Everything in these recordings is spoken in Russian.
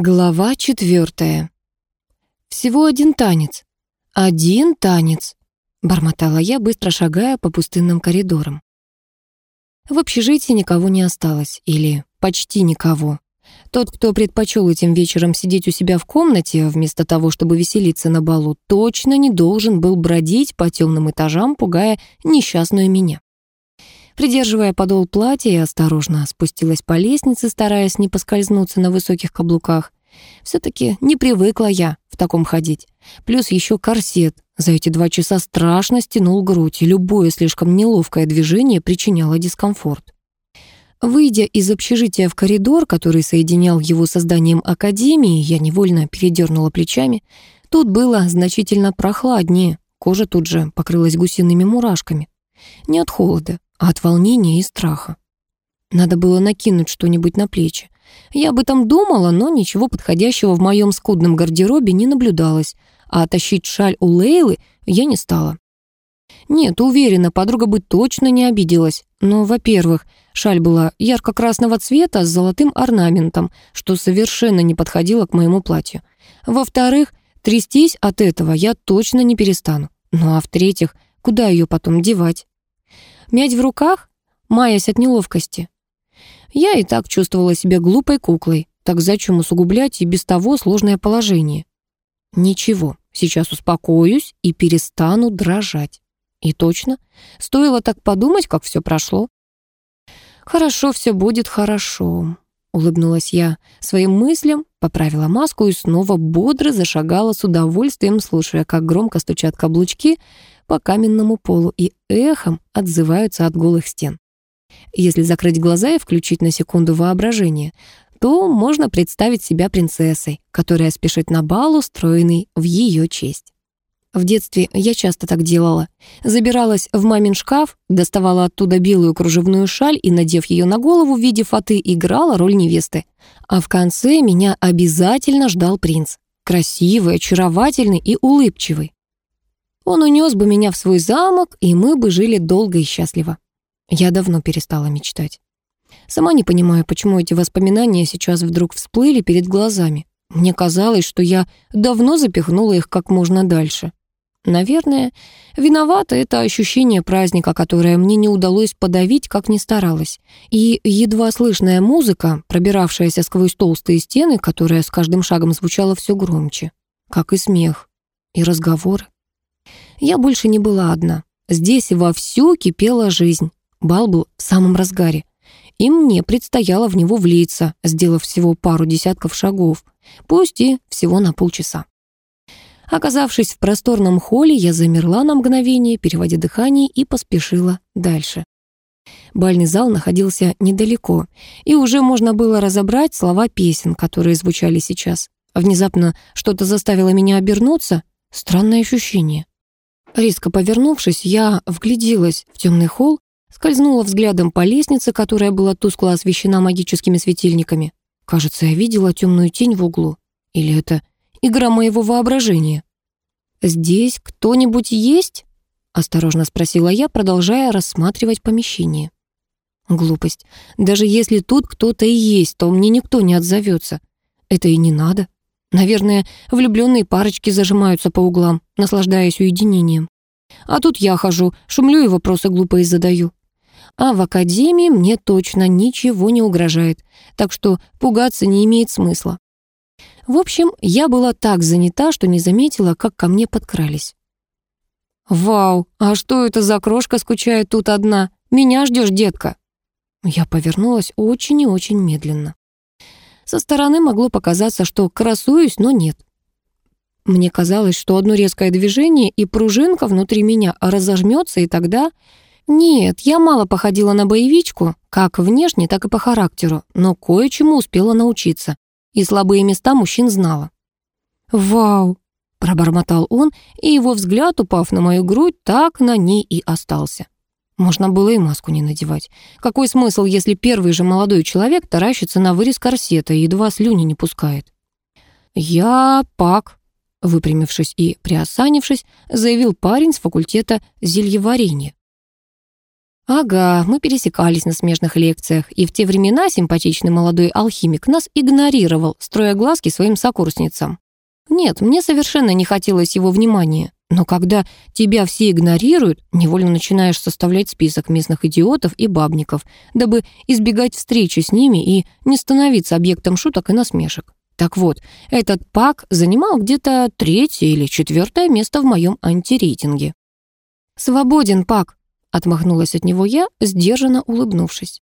Глава четвертая. «Всего один танец. Один танец», — бормотала я, быстро шагая по пустынным коридорам. В общежитии никого не осталось, или почти никого. Тот, кто предпочел этим вечером сидеть у себя в комнате, вместо того, чтобы веселиться на балу, точно не должен был бродить по темным этажам, пугая несчастную меня. Придерживая подол платья, я осторожно спустилась по лестнице, стараясь не поскользнуться на высоких каблуках. Все-таки не привыкла я в таком ходить. Плюс еще корсет. За эти два часа страшно стянул грудь, и любое слишком неловкое движение причиняло дискомфорт. Выйдя из общежития в коридор, который соединял его со зданием академии, я невольно передернула плечами. Тут было значительно прохладнее, кожа тут же покрылась гусиными мурашками. Не от холода, а от волнения и страха. Надо было накинуть что-нибудь на плечи. Я об этом думала, но ничего подходящего в моем скудном гардеробе не наблюдалось, а тащить шаль у Лейлы я не стала. Нет, уверена, подруга бы точно не обиделась. Но, во-первых, шаль была ярко-красного цвета с золотым орнаментом, что совершенно не подходило к моему платью. Во-вторых, трястись от этого я точно не перестану. Ну а в-третьих, куда ее потом девать? Мять в руках, маясь от неловкости. Я и так чувствовала себя глупой куклой, так зачем усугублять и без того сложное положение? Ничего, сейчас успокоюсь и перестану дрожать. И точно, стоило так подумать, как все прошло. «Хорошо, все будет хорошо», — улыбнулась я своим мыслям, поправила маску и снова бодро зашагала с удовольствием, слушая, как громко стучат каблучки по каменному полу и эхом отзываются от голых стен. Если закрыть глаза и включить на секунду воображение, то можно представить себя принцессой, которая спешит на бал, устроенный в ее честь. В детстве я часто так делала. Забиралась в мамин шкаф, доставала оттуда белую кружевную шаль и, надев ее на голову в виде фаты, играла роль невесты. А в конце меня обязательно ждал принц. Красивый, очаровательный и улыбчивый. Он унес бы меня в свой замок, и мы бы жили долго и счастливо. Я давно перестала мечтать. Сама не понимаю, почему эти воспоминания сейчас вдруг всплыли перед глазами. Мне казалось, что я давно запихнула их как можно дальше. Наверное, виновато это ощущение праздника, которое мне не удалось подавить, как ни старалась. И едва слышная музыка, пробиравшаяся сквозь толстые стены, которая с каждым шагом звучала все громче, как и смех, и разговоры. Я больше не была одна. Здесь вовсю кипела жизнь. Бал был в самом разгаре. И мне предстояло в него влиться, сделав всего пару десятков шагов, пусть и всего на полчаса. Оказавшись в просторном холле, я замерла на мгновение, переводя дыхание, и поспешила дальше. Бальный зал находился недалеко, и уже можно было разобрать слова песен, которые звучали сейчас. Внезапно что-то заставило меня обернуться. Странное ощущение. Резко повернувшись, я вгляделась в темный холл, скользнула взглядом по лестнице, которая была тускло освещена магическими светильниками. Кажется, я видела темную тень в углу. Или это игра моего воображения? «Здесь кто-нибудь есть?» — осторожно спросила я, продолжая рассматривать помещение. Глупость. Даже если тут кто-то и есть, то мне никто не отзовется. Это и не надо. Наверное, влюбленные парочки зажимаются по углам, наслаждаясь уединением. А тут я хожу, шумлю и вопросы глупые задаю. А в академии мне точно ничего не угрожает, так что пугаться не имеет смысла. В общем, я была так занята, что не заметила, как ко мне подкрались. «Вау, а что это за крошка скучает тут одна? Меня ждешь, детка?» Я повернулась очень и очень медленно. Со стороны могло показаться, что красуюсь, но нет. Мне казалось, что одно резкое движение, и пружинка внутри меня разожмется, и тогда... Нет, я мало походила на боевичку, как внешне, так и по характеру, но кое-чему успела научиться, и слабые места мужчин знала. «Вау!» — пробормотал он, и его взгляд, упав на мою грудь, так на ней и остался. Можно было и маску не надевать. Какой смысл, если первый же молодой человек таращится на вырез корсета и едва слюни не пускает? «Я Пак», — выпрямившись и приосанившись, заявил парень с факультета зельеварения. Ага, мы пересекались на смежных лекциях, и в те времена симпатичный молодой алхимик нас игнорировал, строя глазки своим сокурсницам. Нет, мне совершенно не хотелось его внимания. Но когда тебя все игнорируют, невольно начинаешь составлять список местных идиотов и бабников, дабы избегать встречи с ними и не становиться объектом шуток и насмешек. Так вот, этот пак занимал где-то третье или четвертое место в моем антирейтинге. «Свободен, пак», Отмахнулась от него я, сдержанно улыбнувшись.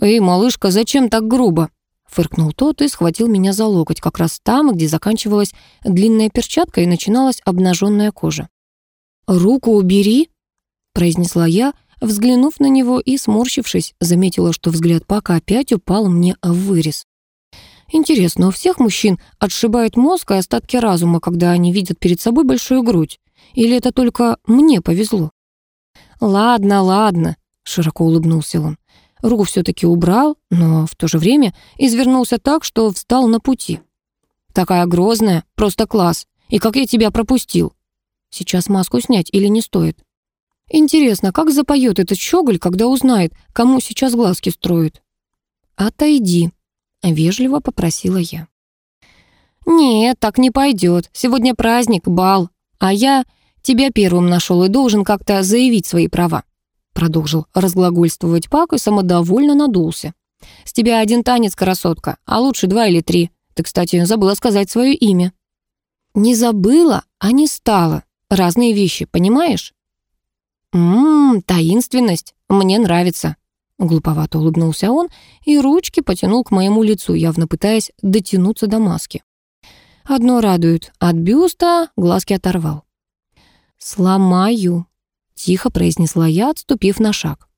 «Эй, малышка, зачем так грубо?» Фыркнул тот и схватил меня за локоть, как раз там, где заканчивалась длинная перчатка и начиналась обнаженная кожа. «Руку убери!» произнесла я, взглянув на него и, сморщившись, заметила, что взгляд Пака опять упал мне в вырез. Интересно, у всех мужчин отшибает мозг и остатки разума, когда они видят перед собой большую грудь? Или это только мне повезло? «Ладно, ладно», — широко улыбнулся он. Руку все-таки убрал, но в то же время извернулся так, что встал на пути. «Такая грозная, просто класс. И как я тебя пропустил? Сейчас маску снять или не стоит?» «Интересно, как запоет этот щеголь, когда узнает, кому сейчас глазки строит?» «Отойди», — вежливо попросила я. «Нет, так не пойдет. Сегодня праздник, бал. А я Тебя первым нашел и должен как-то заявить свои права». Продолжил разглагольствовать Пак и самодовольно надулся. «С тебя один танец, красотка, а лучше два или три. Ты, кстати, забыла сказать свое имя». «Не забыла, а не стала. Разные вещи, понимаешь?» «Ммм, таинственность. Мне нравится». Глуповато улыбнулся он и ручки потянул к моему лицу, явно пытаясь дотянуться до маски. Одно радует, от бюста глазки оторвал. «Сломаю», — тихо произнесла я, отступив на шаг.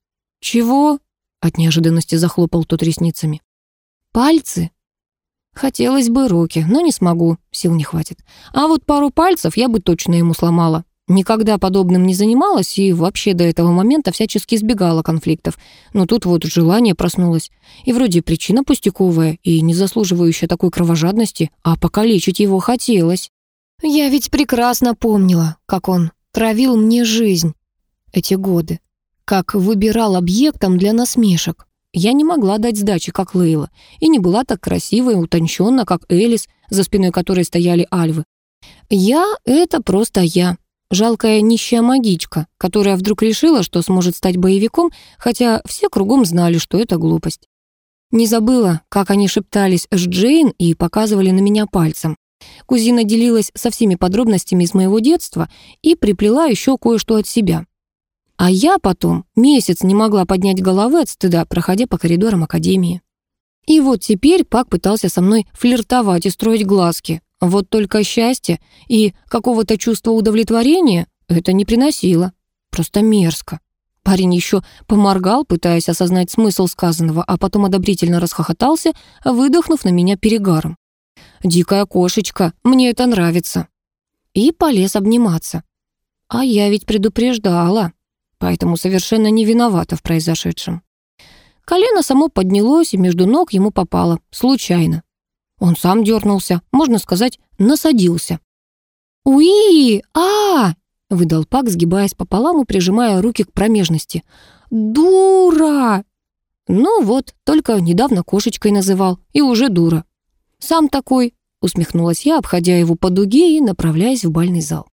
«Чего?» — от неожиданности захлопал тот ресницами. «Пальцы?» «Хотелось бы руки, но не смогу, сил не хватит. А вот пару пальцев я бы точно ему сломала. Никогда подобным не занималась и вообще до этого момента всячески избегала конфликтов. Но тут вот желание проснулось. И вроде причина пустяковая и не заслуживающая такой кровожадности, а покалечить его хотелось. Я ведь прекрасно помнила, как он травил мне жизнь эти годы, как выбирал объектом для насмешек. Я не могла дать сдачи, как Лейла, и не была так красива и утонченна, как Элис, за спиной которой стояли альвы. Я — это просто я, жалкая нищая магичка, которая вдруг решила, что сможет стать боевиком, хотя все кругом знали, что это глупость. Не забыла, как они шептались с Джейн и показывали на меня пальцем. Кузина делилась со всеми подробностями из моего детства и приплела еще кое-что от себя. А я потом месяц не могла поднять головы от стыда, проходя по коридорам академии. И вот теперь Пак пытался со мной флиртовать и строить глазки. Вот только счастье и какого-то чувства удовлетворения это не приносило. Просто мерзко. Парень еще поморгал, пытаясь осознать смысл сказанного, а потом одобрительно расхохотался, выдохнув на меня перегаром. «Дикая кошечка, мне это нравится». И полез обниматься. А я ведь предупреждала, поэтому совершенно не виновата в произошедшем. Колено само поднялось и между ног ему попало, случайно. Он сам дернулся, можно сказать, насадился. «Уи! а, выдал Пак, сгибаясь пополам и прижимая руки к промежности. «Дура!» Ну вот, только недавно кошечкой называл, и уже дура. «Сам такой», — усмехнулась я, обходя его по дуге и направляясь в бальный зал.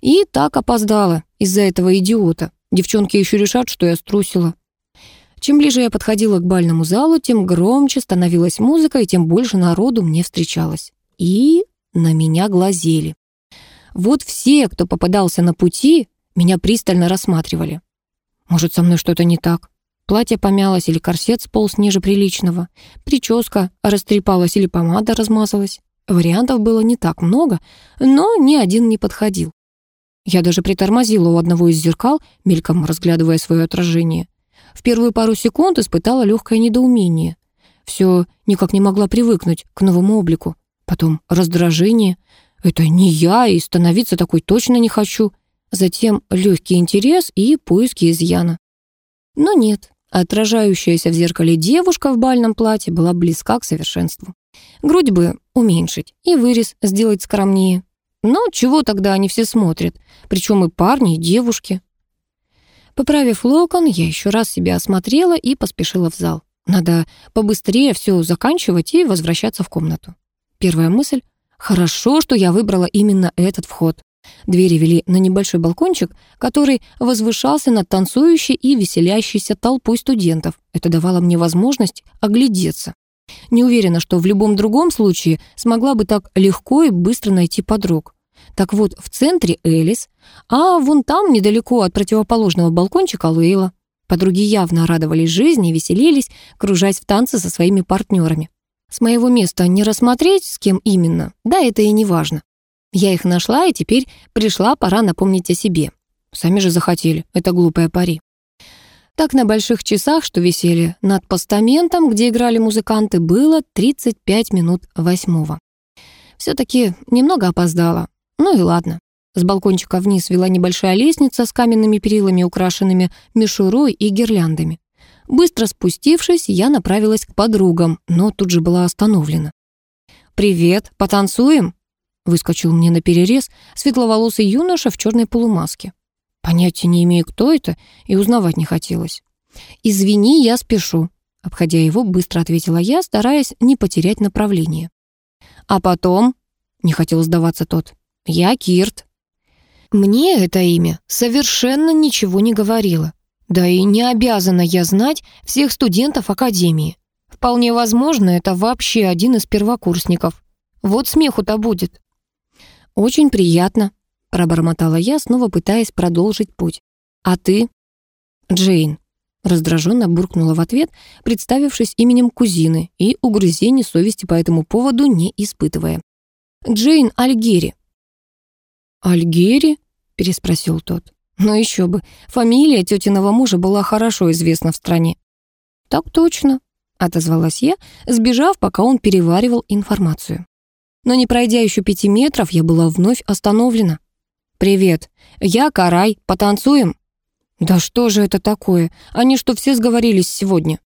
И так опоздала из-за этого идиота. Девчонки еще решат, что я струсила. Чем ближе я подходила к бальному залу, тем громче становилась музыка, и тем больше народу мне встречалось. И на меня глазели. Вот все, кто попадался на пути, меня пристально рассматривали. Может, со мной что-то не так? Платье помялось или корсет сполз ниже приличного. Прическа растрепалась или помада размазалась. Вариантов было не так много, но ни один не подходил. Я даже притормозила у одного из зеркал, мельком разглядывая свое отражение. В первые пару секунд испытала легкое недоумение. Все никак не могла привыкнуть к новому облику. Потом раздражение. Это не я, и становиться такой точно не хочу. Затем легкий интерес и поиски изъяна. Но нет, Отражающаяся в зеркале девушка в бальном платье была близка к совершенству. Грудь бы уменьшить и вырез сделать скромнее. Но чего тогда они все смотрят? Причем и парни, и девушки. Поправив локон, я еще раз себя осмотрела и поспешила в зал. Надо побыстрее все заканчивать и возвращаться в комнату. Первая мысль — хорошо, что я выбрала именно этот вход. Двери вели на небольшой балкончик, который возвышался над танцующей и веселящейся толпой студентов. Это давало мне возможность оглядеться. Не уверена, что в любом другом случае смогла бы так легко и быстро найти подруг. Так вот, в центре Элис, а вон там, недалеко от противоположного балкончика, Лейла. Подруги явно радовались жизни и веселились, кружась в танце со своими партнерами. С моего места не рассмотреть, с кем именно, да это и не важно. Я их нашла, и теперь пришла пора напомнить о себе. Сами же захотели, это глупая пари. Так на больших часах, что висели над постаментом, где играли музыканты, было 35 минут восьмого. Все-таки немного опоздала. Ну и ладно. С балкончика вниз вела небольшая лестница с каменными перилами, украшенными мишурой и гирляндами. Быстро спустившись, я направилась к подругам, но тут же была остановлена. «Привет, потанцуем?» Выскочил мне на перерез светловолосый юноша в черной полумаске. Понятия не имею, кто это, и узнавать не хотелось. «Извини, я спешу», — обходя его, быстро ответила я, стараясь не потерять направление. «А потом?» — не хотел сдаваться тот. «Я Кирт». Мне это имя совершенно ничего не говорило. Да и не обязана я знать всех студентов Академии. Вполне возможно, это вообще один из первокурсников. Вот смеху-то будет. «Очень приятно», — пробормотала я, снова пытаясь продолжить путь. «А ты?» «Джейн», — раздраженно буркнула в ответ, представившись именем кузины и угрызений совести по этому поводу не испытывая. «Джейн Альгери». «Альгери?» — переспросил тот. «Ну еще бы, фамилия тетиного мужа была хорошо известна в стране». «Так точно», — отозвалась я, сбежав, пока он переваривал информацию. Но не пройдя еще пяти метров, я была вновь остановлена. «Привет, я Карай, потанцуем?» «Да что же это такое? Они что, все сговорились сегодня?»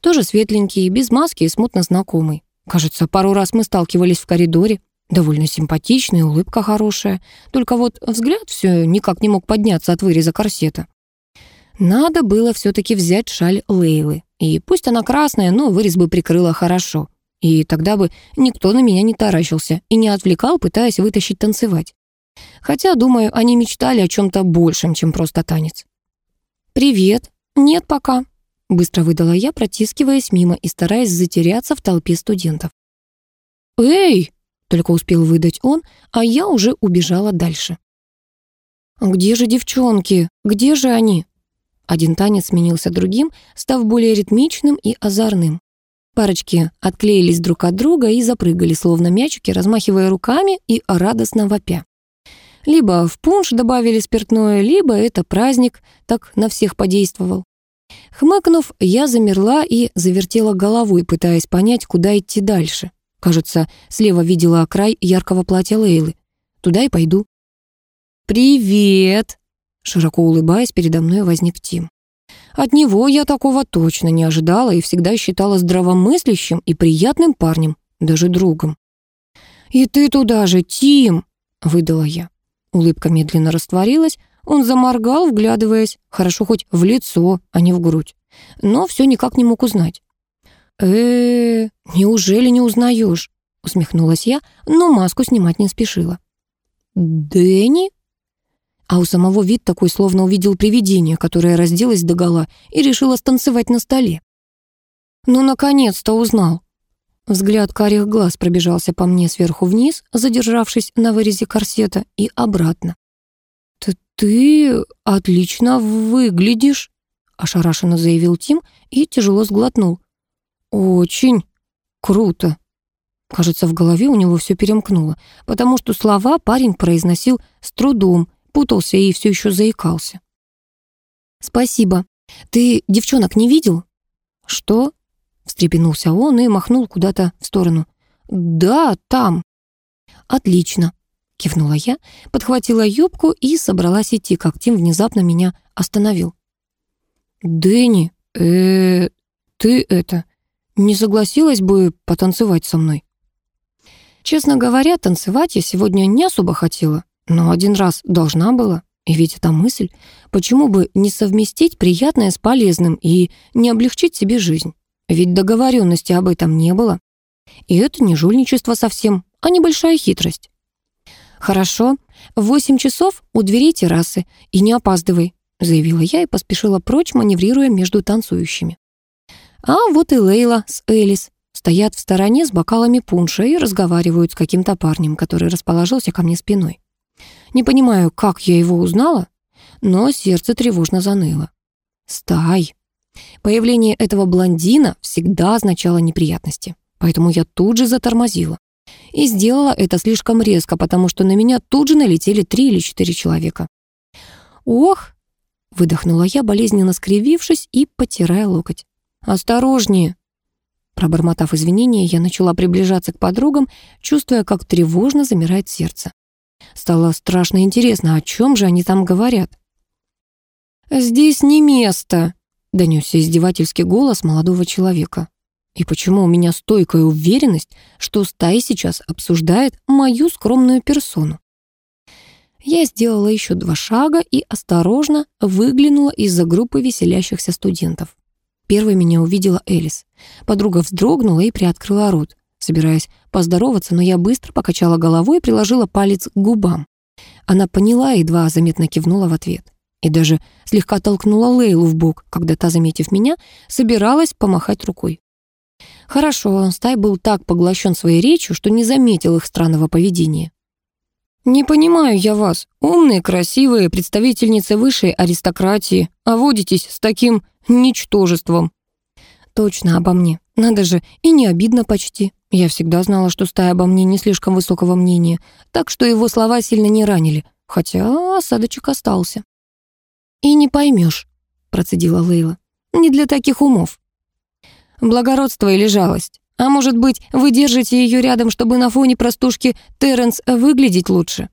Тоже светленький, без маски и смутно знакомый. Кажется, пару раз мы сталкивались в коридоре. Довольно симпатичный, улыбка хорошая. Только вот взгляд все никак не мог подняться от выреза корсета. Надо было все-таки взять шаль Лейлы. И пусть она красная, но вырез бы прикрыла хорошо. И тогда бы никто на меня не таращился и не отвлекал, пытаясь вытащить танцевать. Хотя, думаю, они мечтали о чем-то большем, чем просто танец. «Привет. Нет пока», — быстро выдала я, протискиваясь мимо и стараясь затеряться в толпе студентов. «Эй!» Только успел выдать он, а я уже убежала дальше. «Где же девчонки? Где же они?» Один танец сменился другим, став более ритмичным и озорным. Парочки отклеились друг от друга и запрыгали, словно мячики, размахивая руками и радостно вопя. Либо в пунш добавили спиртное, либо это праздник так на всех подействовал. Хмыкнув, я замерла и завертела головой, пытаясь понять, куда идти дальше. Кажется, слева видела край яркого платья Лейлы. Туда и пойду. «Привет!» Широко улыбаясь, передо мной возник Тим. От него я такого точно не ожидала и всегда считала здравомыслящим и приятным парнем, даже другом. «И ты туда же, Тим!» — выдала я. Улыбка медленно растворилась, он заморгал, вглядываясь, хорошо хоть в лицо, а не в грудь. Но все никак не мог узнать э неужели не узнаешь?» усмехнулась я, но маску снимать не спешила. «Дэнни?» А у самого вид такой, словно увидел привидение, которое разделось догола и решило станцевать на столе. «Ну, наконец-то узнал!» Взгляд карих глаз пробежался по мне сверху вниз, задержавшись на вырезе корсета, и обратно. «Ты, ты отлично выглядишь», — ошарашенно заявил Тим и тяжело сглотнул. «Очень круто». Кажется, в голове у него все перемкнуло, потому что слова парень произносил с трудом, путался и все еще заикался. «Спасибо. Ты девчонок не видел?» «Что?» — встрепенулся он и махнул куда-то в сторону. «Да, там». «Отлично», — кивнула я, подхватила юбку и собралась идти, как Тим внезапно меня остановил. «Дэнни, э, ты это, не согласилась бы потанцевать со мной? Честно говоря, танцевать я сегодня не особо хотела, но один раз должна была. И ведь эта мысль, почему бы не совместить приятное с полезным и не облегчить себе жизнь? Ведь договоренности об этом не было. И это не жульничество совсем, а небольшая хитрость. «Хорошо, в восемь часов у дверей террасы, и не опаздывай», заявила я и поспешила прочь, маневрируя между танцующими. А вот и Лейла с Элис стоят в стороне с бокалами пунша и разговаривают с каким-то парнем, который расположился ко мне спиной. Не понимаю, как я его узнала, но сердце тревожно заныло. Стай. Появление этого блондина всегда означало неприятности, поэтому я тут же затормозила. И сделала это слишком резко, потому что на меня тут же налетели три или четыре человека. «Ох!» — выдохнула я, болезненно скривившись и потирая локоть. «Осторожнее!» Пробормотав извинения, я начала приближаться к подругам, чувствуя, как тревожно замирает сердце. Стало страшно интересно, о чем же они там говорят. «Здесь не место», — донесся издевательский голос молодого человека. И почему у меня стойкая уверенность, что стая сейчас обсуждает мою скромную персону? Я сделала еще два шага и осторожно выглянула из-за группы веселящихся студентов. Первой меня увидела Элис. Подруга вздрогнула и приоткрыла рот собираясь поздороваться, но я быстро покачала головой и приложила палец к губам. Она поняла и едва заметно кивнула в ответ. И даже слегка толкнула Лейлу в бок, когда та, заметив меня, собиралась помахать рукой. Хорошо, Стай был так поглощен своей речью, что не заметил их странного поведения. «Не понимаю я вас, умные, красивые, представительницы высшей аристократии, а водитесь с таким ничтожеством». «Точно обо мне. Надо же, и не обидно почти. Я всегда знала, что стая обо мне не слишком высокого мнения, так что его слова сильно не ранили, хотя осадочек остался. «И не поймешь», — процедила Лейла. «Не для таких умов». «Благородство или жалость? А может быть, вы держите ее рядом, чтобы на фоне простушки Терренс выглядеть лучше?»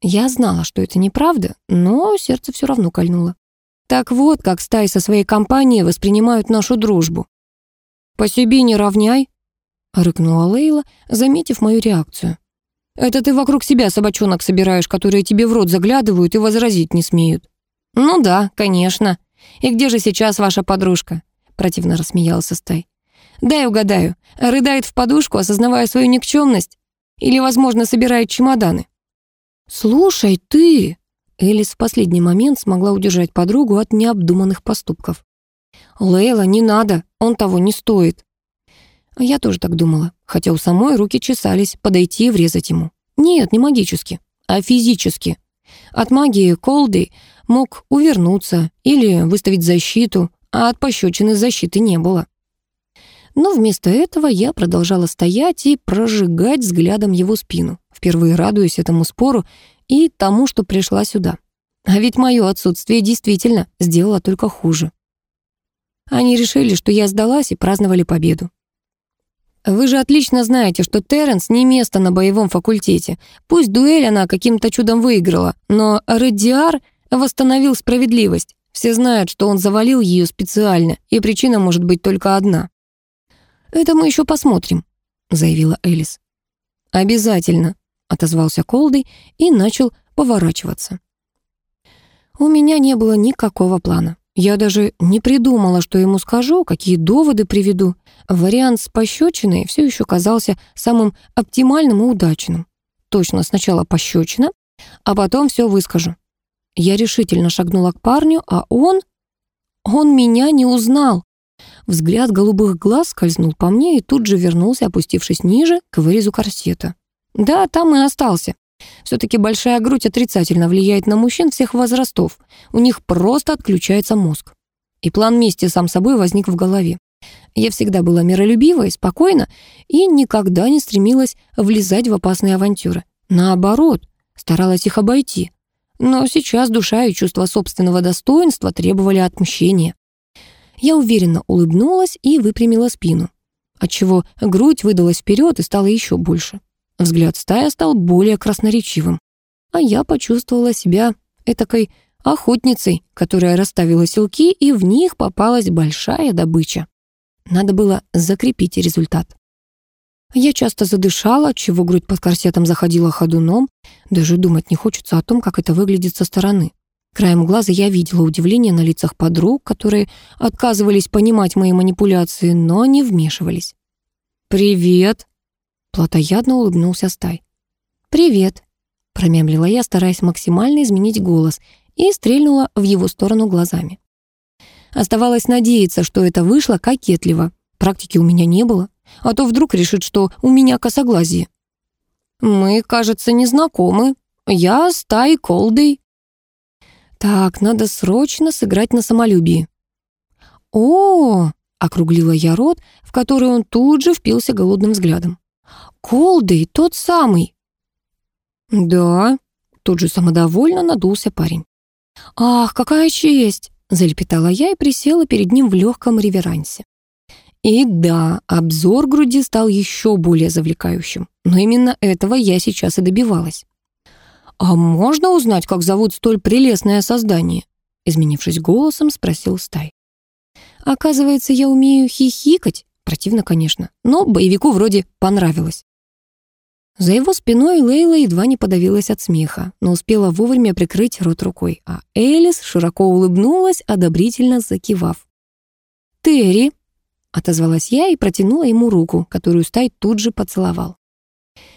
Я знала, что это неправда, но сердце все равно кольнуло. Так вот, как стаи со своей компанией воспринимают нашу дружбу. «По себе не равняй», — рыкнула Лейла, заметив мою реакцию. «Это ты вокруг себя собачонок собираешь, которые тебе в рот заглядывают и возразить не смеют». «Ну да, конечно. И где же сейчас ваша подружка?» Противно рассмеялся Стай. «Дай угадаю, рыдает в подушку, осознавая свою никчемность? Или, возможно, собирает чемоданы?» «Слушай, ты...» Элис в последний момент смогла удержать подругу от необдуманных поступков. «Лейла, не надо, он того не стоит». Я тоже так думала, хотя у самой руки чесались подойти и врезать ему. Нет, не магически, а физически. От магии Колды мог увернуться или выставить защиту, а от пощечины защиты не было. Но вместо этого я продолжала стоять и прожигать взглядом его спину, впервые радуясь этому спору и тому, что пришла сюда. А ведь мое отсутствие действительно сделало только хуже. Они решили, что я сдалась и праздновали победу. Вы же отлично знаете, что Терренс не место на боевом факультете. Пусть дуэль она каким-то чудом выиграла, но Редиар восстановил справедливость. Все знают, что он завалил ее специально, и причина может быть только одна. «Это мы еще посмотрим», — заявила Элис. «Обязательно», — отозвался Колдый и начал поворачиваться. У меня не было никакого плана. Я даже не придумала, что ему скажу, какие доводы приведу. Вариант с пощечиной все еще казался самым оптимальным и удачным. Точно сначала пощечина, а потом все выскажу. Я решительно шагнула к парню, а он... Он меня не узнал. Взгляд голубых глаз скользнул по мне и тут же вернулся, опустившись ниже, к вырезу корсета. Да, там и остался. Все-таки большая грудь отрицательно влияет на мужчин всех возрастов. У них просто отключается мозг. И план мести сам собой возник в голове. Я всегда была миролюбива и спокойна, и никогда не стремилась влезать в опасные авантюры. Наоборот, старалась их обойти. Но сейчас душа и чувство собственного достоинства требовали отмщения. Я уверенно улыбнулась и выпрямила спину, отчего грудь выдалась вперед и стала еще больше. Взгляд стая стал более красноречивым, а я почувствовала себя этакой охотницей, которая расставила селки, и в них попалась большая добыча. Надо было закрепить результат. Я часто задышала, отчего грудь под корсетом заходила ходуном. Даже думать не хочется о том, как это выглядит со стороны. Краем глаза я видела удивление на лицах подруг, которые отказывались понимать мои манипуляции, но не вмешивались. «Привет!» — плотоядно улыбнулся Стай. «Привет!» — промямлила я, стараясь максимально изменить голос, и стрельнула в его сторону глазами. Оставалось надеяться, что это вышло кокетливо. Практики у меня не было, а то вдруг решит, что у меня косоглазие. «Мы, кажется, не знакомы. Я Стай Колдей». «Так, надо срочно сыграть на самолюбии». «О!» — округлила я рот, в который он тут же впился голодным взглядом. «Колдей, тот самый!» «Да», — тут же самодовольно надулся парень. «Ах, какая честь!» — залепетала я и присела перед ним в легком реверансе. И да, обзор груди стал еще более завлекающим, но именно этого я сейчас и добивалась. «А можно узнать, как зовут столь прелестное создание?» Изменившись голосом, спросил Стай. «Оказывается, я умею хихикать. Противно, конечно, но боевику вроде понравилось. За его спиной Лейла едва не подавилась от смеха, но успела вовремя прикрыть рот рукой, а Элис широко улыбнулась, одобрительно закивав. «Терри!» — отозвалась я и протянула ему руку, которую Стай тут же поцеловал.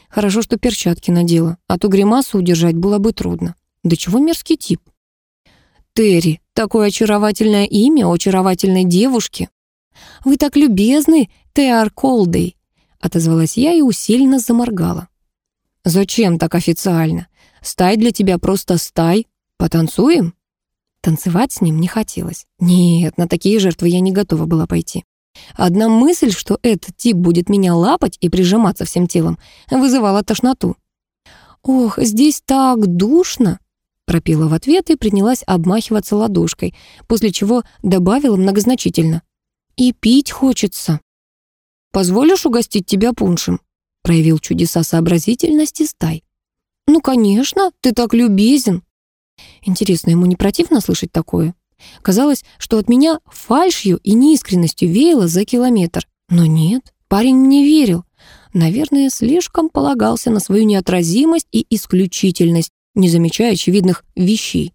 Хорошо, что перчатки надела, а то гримасу удержать было бы трудно. Да чего мерзкий тип? «Терри, такое очаровательное имя очаровательной девушки!» «Вы так любезны, Теар Колдей!» — отозвалась я и усиленно заморгала. «Зачем так официально? Стай для тебя просто стай. Потанцуем?» Танцевать с ним не хотелось. Нет, на такие жертвы я не готова была пойти. Одна мысль, что этот тип будет меня лапать и прижиматься всем телом, вызывала тошноту. «Ох, здесь так душно!» пропела в ответ и принялась обмахиваться ладошкой, после чего добавила многозначительно. «И пить хочется». «Позволишь угостить тебя пуншем?» проявил чудеса сообразительности Стай. «Ну, конечно, ты так любезен». Интересно, ему не противно слышать такое? Казалось, что от меня фальшью и неискренностью веяло за километр. Но нет, парень не верил. Наверное, слишком полагался на свою неотразимость и исключительность, не замечая очевидных вещей.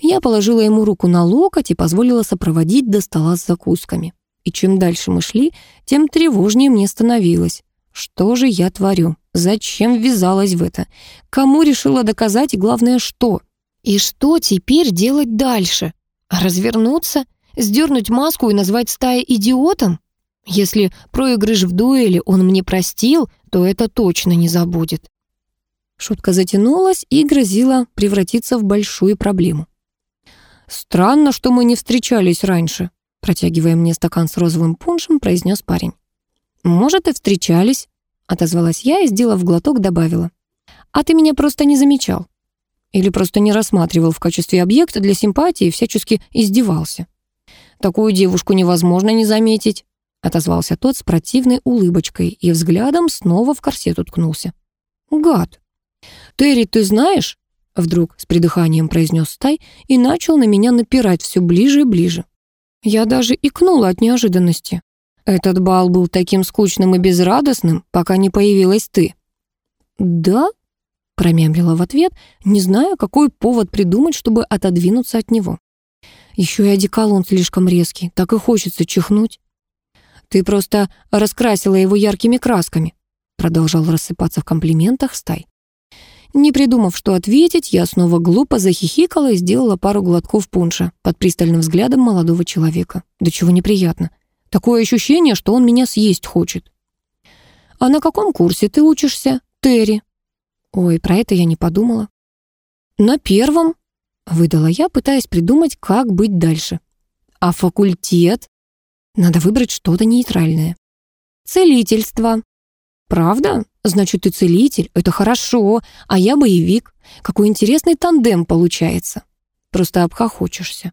Я положила ему руку на локоть и позволила сопроводить до стола с закусками. И чем дальше мы шли, тем тревожнее мне становилось. Что же я творю? Зачем ввязалась в это? Кому решила доказать и главное, что? И что теперь делать дальше? Развернуться? Сдернуть маску и назвать стая идиотом? Если проигрыш в дуэли он мне простил, то это точно не забудет. Шутка затянулась и грозила превратиться в большую проблему. «Странно, что мы не встречались раньше», протягивая мне стакан с розовым пуншем, произнес парень. «Может, и встречались», — отозвалась я и, сделав глоток, добавила. «А ты меня просто не замечал. Или просто не рассматривал в качестве объекта для симпатии и всячески издевался. Такую девушку невозможно не заметить», — отозвался тот с противной улыбочкой и взглядом снова в корсет уткнулся. «Гад! Терри, ты знаешь?» — вдруг с придыханием произнес Стай и начал на меня напирать все ближе и ближе. Я даже икнула от неожиданности. Этот бал был таким скучным и безрадостным, пока не появилась ты». «Да?» — промямлила в ответ, не зная, какой повод придумать, чтобы отодвинуться от него. Еще и одеколон слишком резкий, так и хочется чихнуть. «Ты просто раскрасила его яркими красками», — продолжал рассыпаться в комплиментах Стай. Не придумав, что ответить, я снова глупо захихикала и сделала пару глотков пунша под пристальным взглядом молодого человека. Да чего неприятно. Такое ощущение, что он меня съесть хочет. «А на каком курсе ты учишься, Терри?» Ой, про это я не подумала. «На первом», — выдала я, пытаясь придумать, как быть дальше. «А факультет?» Надо выбрать что-то нейтральное. «Целительство». «Правда? Значит, ты целитель. Это хорошо. А я боевик. Какой интересный тандем получается. Просто обхохочешься».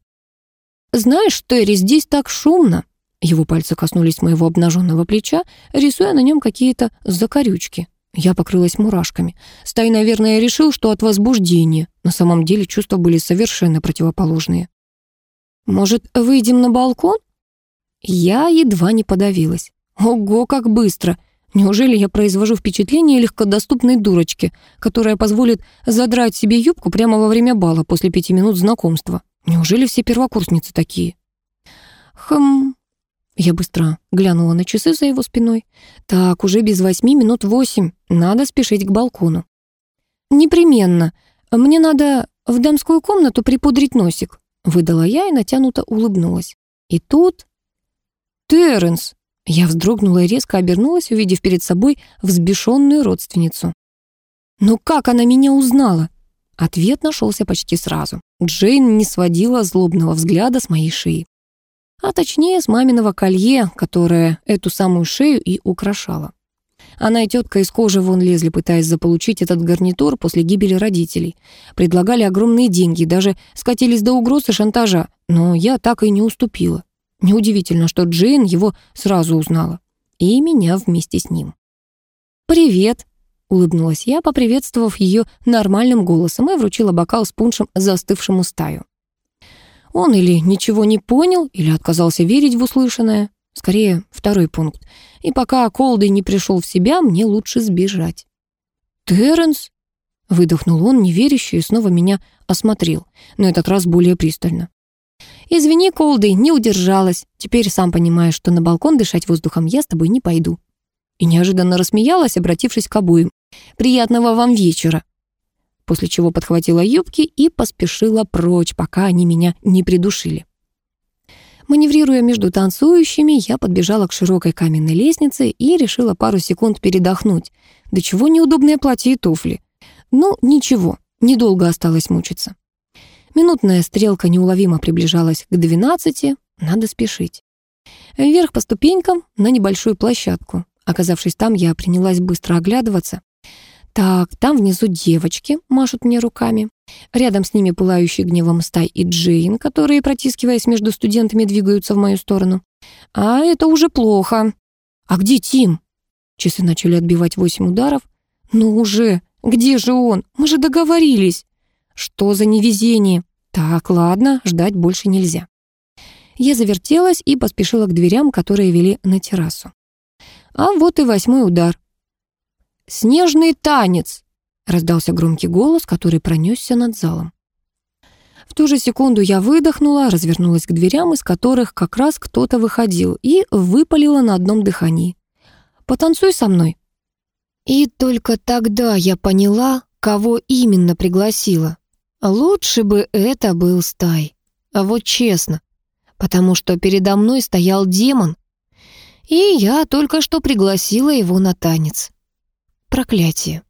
«Знаешь, Терри, здесь так шумно. Его пальцы коснулись моего обнаженного плеча, рисуя на нем какие-то закорючки. Я покрылась мурашками. Стай, наверное, решил, что от возбуждения. На самом деле чувства были совершенно противоположные. «Может, выйдем на балкон?» Я едва не подавилась. Ого, как быстро! Неужели я произвожу впечатление легкодоступной дурочки, которая позволит задрать себе юбку прямо во время бала после пяти минут знакомства? Неужели все первокурсницы такие? Хм... Я быстро глянула на часы за его спиной. Так, уже без восьми минут восемь. Надо спешить к балкону. Непременно. Мне надо в дамскую комнату припудрить носик. Выдала я и натянуто улыбнулась. И тут... Терренс! Я вздрогнула и резко обернулась, увидев перед собой взбешенную родственницу. «Но как она меня узнала?» Ответ нашелся почти сразу. Джейн не сводила злобного взгляда с моей шеи. А точнее, с маминого колье, которое эту самую шею и украшало. Она и тетка из кожи вон лезли, пытаясь заполучить этот гарнитур после гибели родителей. Предлагали огромные деньги, даже скатились до угроз и шантажа, но я так и не уступила. Неудивительно, что Джейн его сразу узнала. И меня вместе с ним. «Привет», — улыбнулась я, поприветствовав ее нормальным голосом и вручила бокал с пуншем застывшему стаю. Он или ничего не понял, или отказался верить в услышанное. Скорее, второй пункт. И пока Колдый не пришел в себя, мне лучше сбежать. «Терренс?» — выдохнул он, неверяще, и снова меня осмотрел, на этот раз более пристально. «Извини, Колдый, не удержалась. Теперь сам понимаешь, что на балкон дышать воздухом я с тобой не пойду». И неожиданно рассмеялась, обратившись к обоим. «Приятного вам вечера!» После чего подхватила юбки и поспешила прочь, пока они меня не придушили. Маневрируя между танцующими, я подбежала к широкой каменной лестнице и решила пару секунд передохнуть. Да чего неудобное платье и туфли. Ну, ничего, недолго осталось мучиться. Минутная стрелка неуловимо приближалась к двенадцати, надо спешить. Вверх по ступенькам на небольшую площадку. Оказавшись там, я принялась быстро оглядываться. Так, там внизу девочки машут мне руками. Рядом с ними пылающий гневом Стай и Джейн, которые, протискиваясь между студентами, двигаются в мою сторону. А это уже плохо. А где Тим? Часы начали отбивать восемь ударов. Ну уже, где же он? Мы же договорились. Что за невезение? Так, ладно, ждать больше нельзя. Я завертелась и поспешила к дверям, которые вели на террасу. А вот и восьмой удар. «Снежный танец!» — раздался громкий голос, который пронесся над залом. В ту же секунду я выдохнула, развернулась к дверям, из которых как раз кто-то выходил, и выпалила на одном дыхании. «Потанцуй со мной!» И только тогда я поняла, кого именно пригласила. Лучше бы это был Стай. А вот честно. Потому что передо мной стоял демон. И я только что пригласила его на танец. Проклятие.